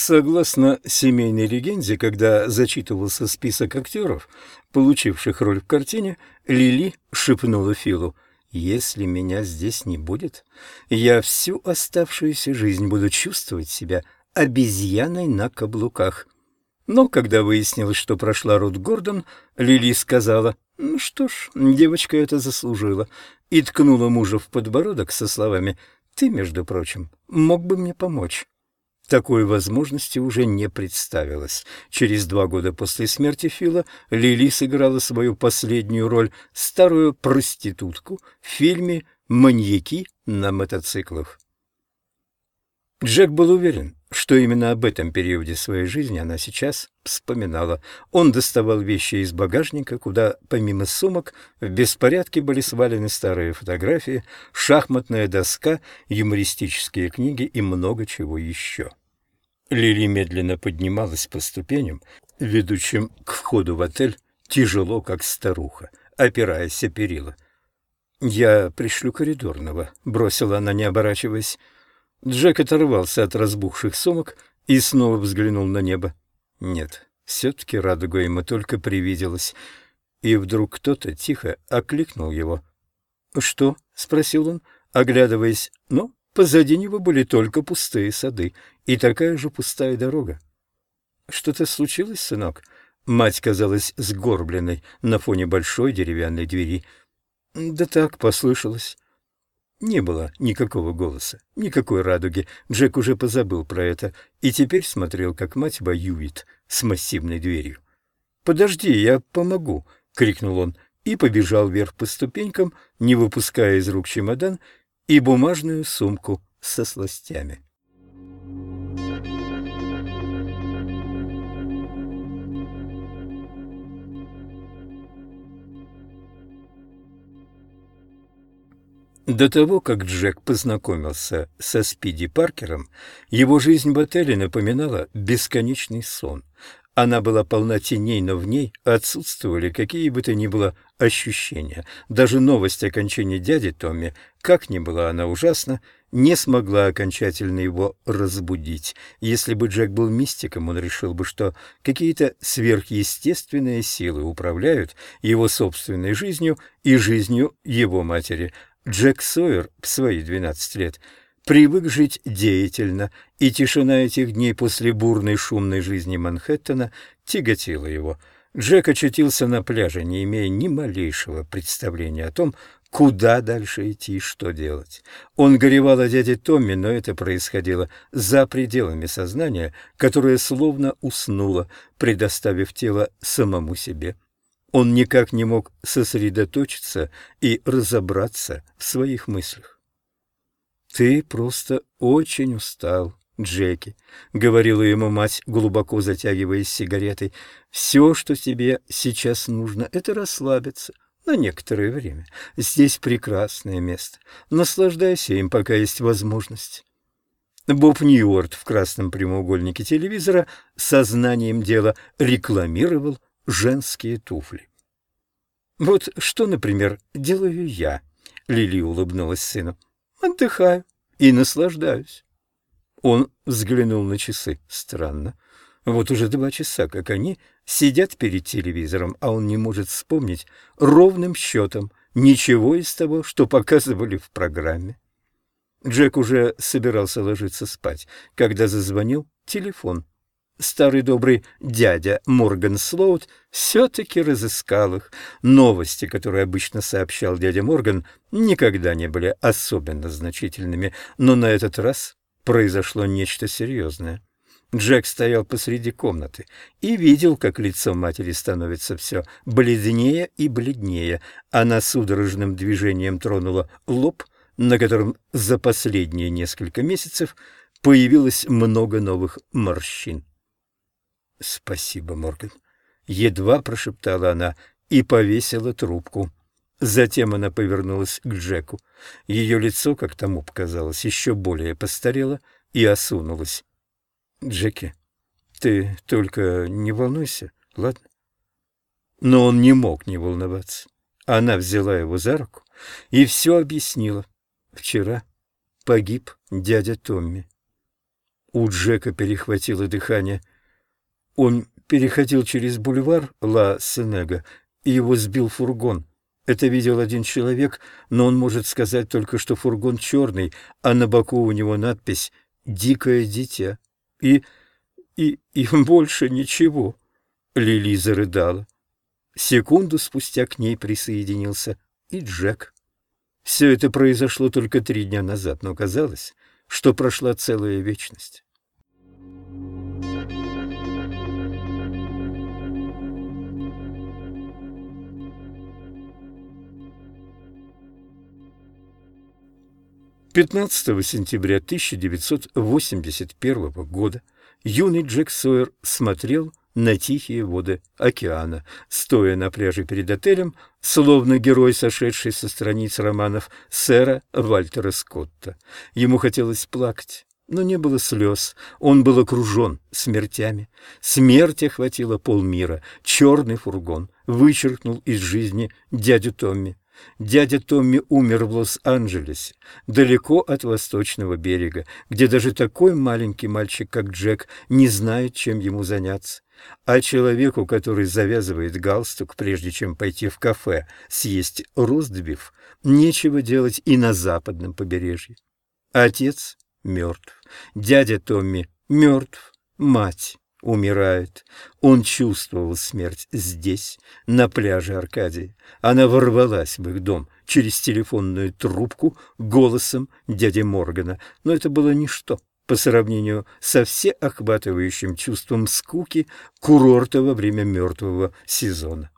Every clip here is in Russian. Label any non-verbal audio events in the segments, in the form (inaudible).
Согласно семейной легенде, когда зачитывался список актеров, получивших роль в картине, Лили шепнула Филу, «Если меня здесь не будет, я всю оставшуюся жизнь буду чувствовать себя обезьяной на каблуках». Но когда выяснилось, что прошла Рут Гордон, Лили сказала, «Ну что ж, девочка это заслужила», и ткнула мужа в подбородок со словами, «Ты, между прочим, мог бы мне помочь». Такой возможности уже не представилось. Через два года после смерти Фила Лили сыграла свою последнюю роль – старую проститутку в фильме «Маньяки на мотоциклах». Джек был уверен, что именно об этом периоде своей жизни она сейчас вспоминала. Он доставал вещи из багажника, куда, помимо сумок, в беспорядке были свалены старые фотографии, шахматная доска, юмористические книги и много чего еще. Лили медленно поднималась по ступеням, ведущим к входу в отель, тяжело, как старуха, опираясь о перила. «Я пришлю коридорного», — бросила она, не оборачиваясь. Джек оторвался от разбухших сумок и снова взглянул на небо. Нет, все-таки радуга ему только привиделась. И вдруг кто-то тихо окликнул его. «Что?» — спросил он, оглядываясь. Но позади него были только пустые сады и такая же пустая дорога. «Что-то случилось, сынок?» Мать казалась сгорбленной на фоне большой деревянной двери. «Да так, послышалось». Не было никакого голоса, никакой радуги. Джек уже позабыл про это и теперь смотрел, как мать воюет с массивной дверью. «Подожди, я помогу!» — крикнул он и побежал вверх по ступенькам, не выпуская из рук чемодан и бумажную сумку со сластями. До того, как Джек познакомился со Спиди Паркером, его жизнь в отеле напоминала бесконечный сон. Она была полна теней, но в ней отсутствовали какие бы то ни было ощущения. Даже новость о кончине дяди Томми, как ни была она ужасна, не смогла окончательно его разбудить. Если бы Джек был мистиком, он решил бы, что какие-то сверхъестественные силы управляют его собственной жизнью и жизнью его матери – Джек Сойер в свои 12 лет привык жить деятельно, и тишина этих дней после бурной шумной жизни Манхэттена тяготила его. Джек очутился на пляже, не имея ни малейшего представления о том, куда дальше идти и что делать. Он горевал о дяде Томми, но это происходило за пределами сознания, которое словно уснуло, предоставив тело самому себе. Он никак не мог сосредоточиться и разобраться в своих мыслях. «Ты просто очень устал, Джеки», — говорила ему мать, глубоко затягиваясь сигаретой. «Все, что тебе сейчас нужно, — это расслабиться» на некоторое время. Здесь прекрасное место. Наслаждайся им, пока есть возможность. Боб Ньюарт в красном прямоугольнике телевизора сознанием дела рекламировал женские туфли. «Вот что, например, делаю я?» — Лили улыбнулась сыну. «Отдыхаю и наслаждаюсь». Он взглянул на часы. Странно. Вот уже два часа, как они сидят перед телевизором, а он не может вспомнить ровным счетом ничего из того, что показывали в программе. Джек уже собирался ложиться спать, когда зазвонил телефон старый добрый дядя Морган Слоут все-таки разыскал их. Новости, которые обычно сообщал дядя Морган, никогда не были особенно значительными, но на этот раз произошло нечто серьезное. Джек стоял посреди комнаты и видел, как лицо матери становится все бледнее и бледнее. Она судорожным движением тронула лоб, на котором за последние несколько месяцев появилось много новых морщин. «Спасибо, Морган», — едва прошептала она и повесила трубку. Затем она повернулась к Джеку. Ее лицо, как тому показалось, еще более постарело и осунулось. «Джеки, ты только не волнуйся, ладно?» Но он не мог не волноваться. Она взяла его за руку и все объяснила. Вчера погиб дядя Томми. У Джека перехватило дыхание. Он переходил через бульвар Ла-Сенега, и его сбил фургон. Это видел один человек, но он может сказать только, что фургон черный, а на боку у него надпись «Дикое дитя». И... и... и (laughs) больше ничего. Лили зарыдала. Секунду спустя к ней присоединился и Джек. Все это произошло только три дня назад, но казалось, что прошла целая вечность. Пятнадцатого сентября 1981 года юный Джек Сойер смотрел на тихие воды океана, стоя на пляже перед отелем, словно герой, сошедший со страниц романов сэра Вальтера Скотта. Ему хотелось плакать, но не было слез. Он был окружен смертями. Смерть охватила полмира. Черный фургон вычеркнул из жизни дядю Томми. Дядя Томми умер в Лос-Анджелесе, далеко от восточного берега, где даже такой маленький мальчик, как Джек, не знает, чем ему заняться. А человеку, который завязывает галстук, прежде чем пойти в кафе съесть ростбиф, нечего делать и на западном побережье. Отец мертв, дядя Томми мертв, мать умирает. Он чувствовал смерть здесь, на пляже Аркадии. Она ворвалась в их дом через телефонную трубку голосом дяди Моргана, но это было ничто по сравнению со всеохватывающим чувством скуки курорта во время мертвого сезона.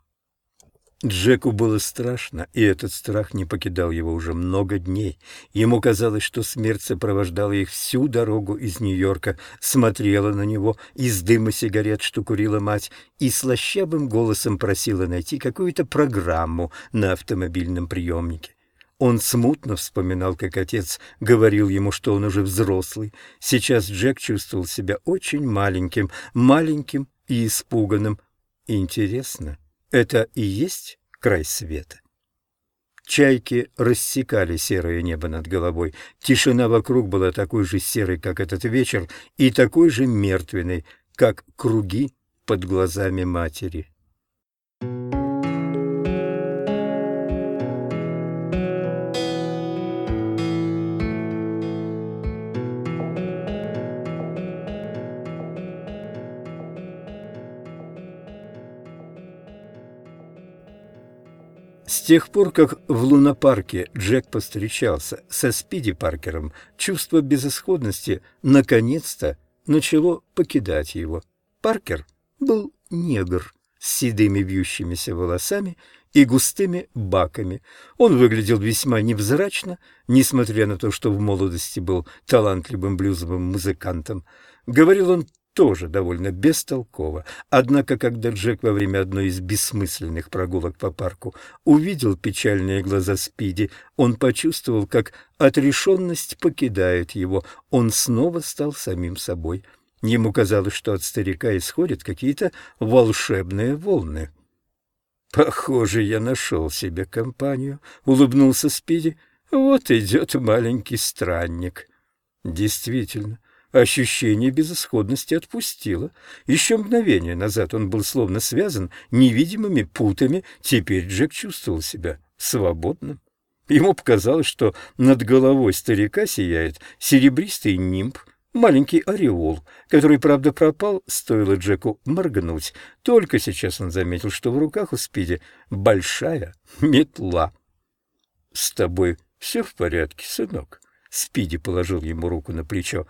Джеку было страшно, и этот страх не покидал его уже много дней. Ему казалось, что смерть сопровождала их всю дорогу из Нью-Йорка, смотрела на него из дыма сигарет, что курила мать, и слащавым голосом просила найти какую-то программу на автомобильном приемнике. Он смутно вспоминал, как отец говорил ему, что он уже взрослый. Сейчас Джек чувствовал себя очень маленьким, маленьким и испуганным. Интересно, это и есть край света? Чайки рассекали серое небо над головой. Тишина вокруг была такой же серой, как этот вечер, и такой же мертвенной, как круги под глазами матери. Тех пор, как в лунопарке Джек постречался со Спиди Паркером, чувство безысходности наконец-то начало покидать его. Паркер был негр с седыми вьющимися волосами и густыми баками. Он выглядел весьма невзрачно, несмотря на то, что в молодости был талантливым блюзовым музыкантом. Говорил он тоже довольно бестолково. Однако, когда Джек во время одной из бессмысленных прогулок по парку увидел печальные глаза Спиди, он почувствовал, как отрешенность покидает его. Он снова стал самим собой. Ему казалось, что от старика исходят какие-то волшебные волны. «Похоже, я нашел себе компанию», — улыбнулся Спиди. «Вот идет маленький странник». Действительно, Ощущение безысходности отпустило. Еще мгновение назад он был словно связан невидимыми путами, теперь Джек чувствовал себя свободным. Ему показалось, что над головой старика сияет серебристый нимб, маленький ореол, который, правда, пропал, стоило Джеку моргнуть. Только сейчас он заметил, что в руках у Спиди большая метла. — С тобой все в порядке, сынок? Спиди положил ему руку на плечо.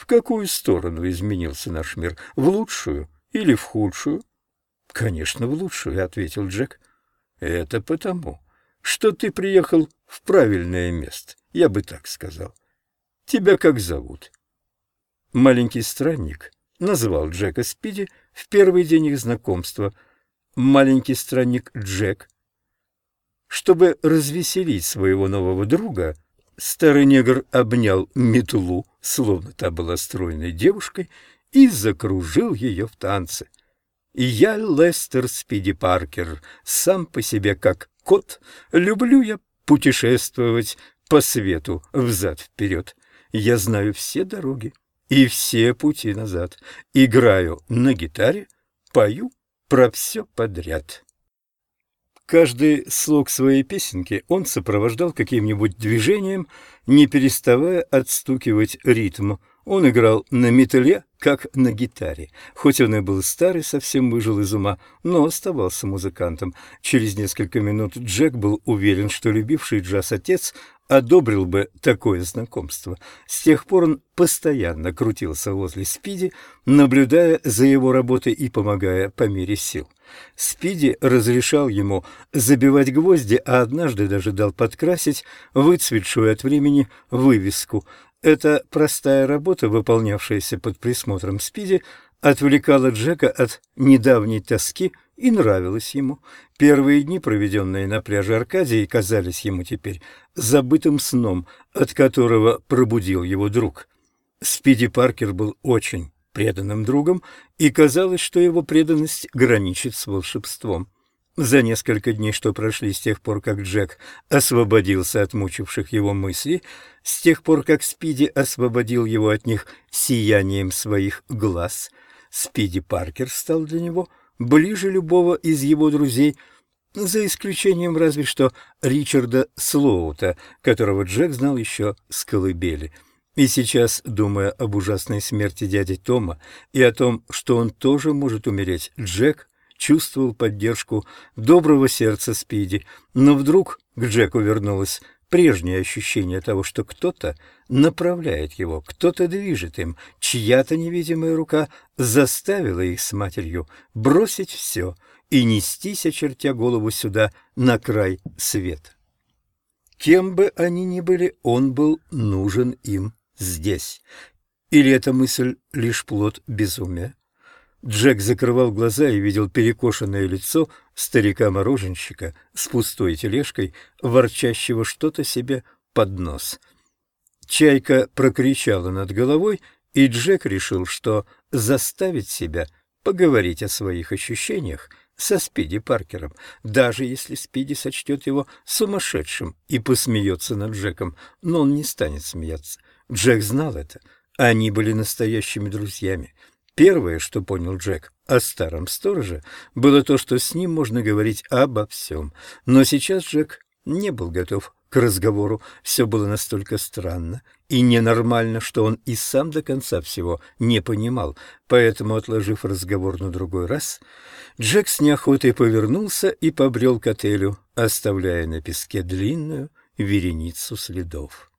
В какую сторону изменился наш мир? В лучшую или в худшую? — Конечно, в лучшую, — ответил Джек. — Это потому, что ты приехал в правильное место, я бы так сказал. Тебя как зовут? Маленький странник назвал Джека Спиди в первый день их знакомства. Маленький странник Джек. Чтобы развеселить своего нового друга, Старый негр обнял метлу, словно та была стройной девушкой, и закружил ее в танце. Я, Лестер Спиди Паркер, сам по себе как кот, люблю я путешествовать по свету взад-вперед. Я знаю все дороги и все пути назад. Играю на гитаре, пою про все подряд. Каждый слог своей песенки он сопровождал каким-нибудь движением, не переставая отстукивать ритм. Он играл на металле, как на гитаре. Хоть он и был старый, совсем выжил из ума, но оставался музыкантом. Через несколько минут Джек был уверен, что любивший джаз отец одобрил бы такое знакомство. С тех пор он постоянно крутился возле Спиди, наблюдая за его работой и помогая по мере сил. Спиди разрешал ему забивать гвозди, а однажды даже дал подкрасить выцветшую от времени вывеску – эта простая работа, выполнявшаяся под присмотром Спиди, отвлекала Джека от недавней тоски и нравилась ему. Первые дни, проведенные на пляже Аркадии, казались ему теперь забытым сном, от которого пробудил его друг. Спиди Паркер был очень преданным другом, и казалось, что его преданность граничит с волшебством. За несколько дней, что прошли с тех пор, как Джек освободился от мучивших его мыслей, с тех пор, как Спиди освободил его от них сиянием своих глаз, Спиди Паркер стал для него ближе любого из его друзей, за исключением разве что Ричарда Слоута, которого Джек знал еще с колыбели. И сейчас, думая об ужасной смерти дяди Тома и о том, что он тоже может умереть, Джек чувствовал поддержку доброго сердца Спиди, но вдруг к Джеку вернулось прежнее ощущение того, что кто-то направляет его, кто-то движет им, чья-то невидимая рука заставила их с матерью бросить все и нестись, очертя голову сюда, на край света. Кем бы они ни были, он был нужен им здесь. Или эта мысль лишь плод безумия? Джек закрывал глаза и видел перекошенное лицо старика-мороженщика с пустой тележкой, ворчащего что-то себе под нос. Чайка прокричала над головой, и Джек решил, что заставить себя поговорить о своих ощущениях со Спиди Паркером, даже если Спиди сочтет его сумасшедшим и посмеется над Джеком, но он не станет смеяться. Джек знал это. Они были настоящими друзьями. Первое, что понял Джек о старом стороже, было то, что с ним можно говорить обо всем. Но сейчас Джек не был готов к разговору. Все было настолько странно и ненормально, что он и сам до конца всего не понимал. Поэтому, отложив разговор на другой раз, Джек с неохотой повернулся и побрел к отелю, оставляя на песке длинную вереницу следов.